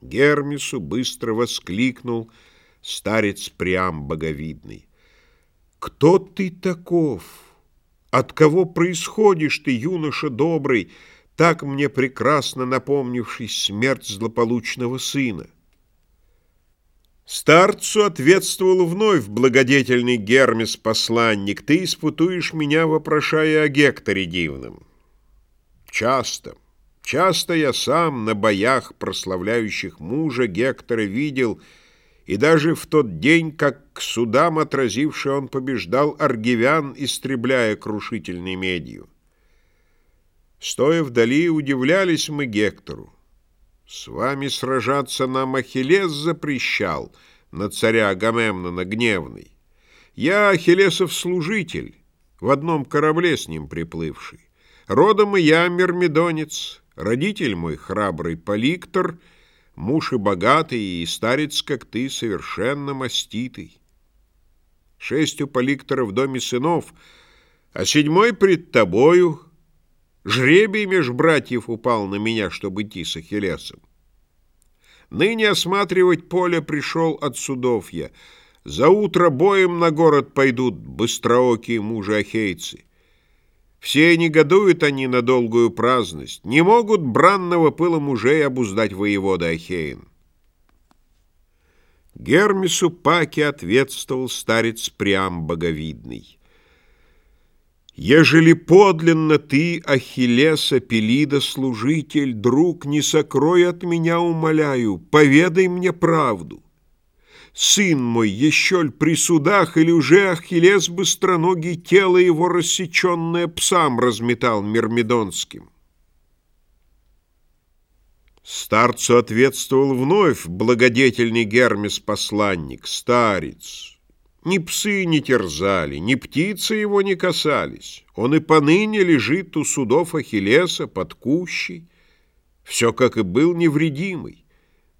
Гермесу быстро воскликнул старец прям боговидный. «Кто ты таков? От кого происходишь ты, юноша добрый, так мне прекрасно напомнивший смерть злополучного сына?» Старцу ответствовал вновь благодетельный Гермес-посланник, «Ты испытуешь меня, вопрошая о Гекторе дивном». Часто, часто я сам на боях, прославляющих мужа, Гектора видел, и даже в тот день, как к судам отразивший он побеждал аргивян, истребляя крушительной медью. Стоя вдали, удивлялись мы Гектору. С вами сражаться нам Ахиллес запрещал, на царя Агамемнона гневный. Я Ахиллесов служитель, в одном корабле с ним приплывший. Родом и я мирмидонец, родитель мой храбрый Поликтор, муж и богатый, и старец, как ты, совершенно маститый. Шесть у Поликтора в доме сынов, а седьмой пред тобою — Жребий меж братьев упал на меня, чтобы идти с Ахиллесом. Ныне осматривать поле пришел от судов я. За утро боем на город пойдут быстроокие мужи-ахейцы. Все негодуют они на долгую праздность, не могут бранного пыла мужей обуздать воевода Ахеин. Гермесу Паки ответствовал старец Приам боговидный. Ежели подлинно ты, Ахиллеса, Пелида, служитель, друг, не сокрой от меня, умоляю, поведай мне правду. Сын мой, еще ль при судах, или уже Ахиллес быстроногий тело его рассеченное псам разметал мирмидонским? Старцу ответствовал вновь благодетельный Гермес-посланник, старец, ни псы не терзали, ни птицы его не касались. Он и поныне лежит у судов Ахиллеса под кущей, все как и был невредимый.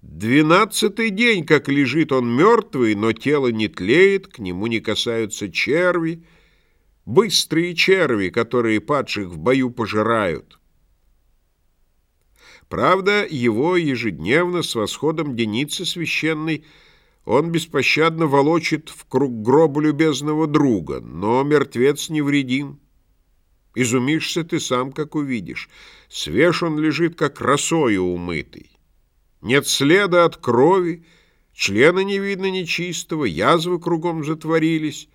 Двенадцатый день, как лежит он мертвый, но тело не тлеет, к нему не касаются черви, быстрые черви, которые падших в бою пожирают. Правда, его ежедневно с восходом Деницы священной – он беспощадно волочит в круг гроба любезного друга, но мертвец невредим. Изумишься ты сам, как увидишь. Свеж он лежит, как росою умытый. Нет следа от крови, члена не видно нечистого, язвы кругом затворились,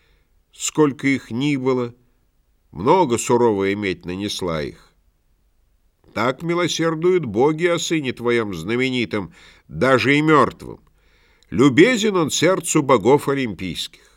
сколько их ни было. Много суровая медь нанесла их. Так милосердуют боги о сыне твоем знаменитом, даже и мертвым. Любезен он сердцу богов олимпийских.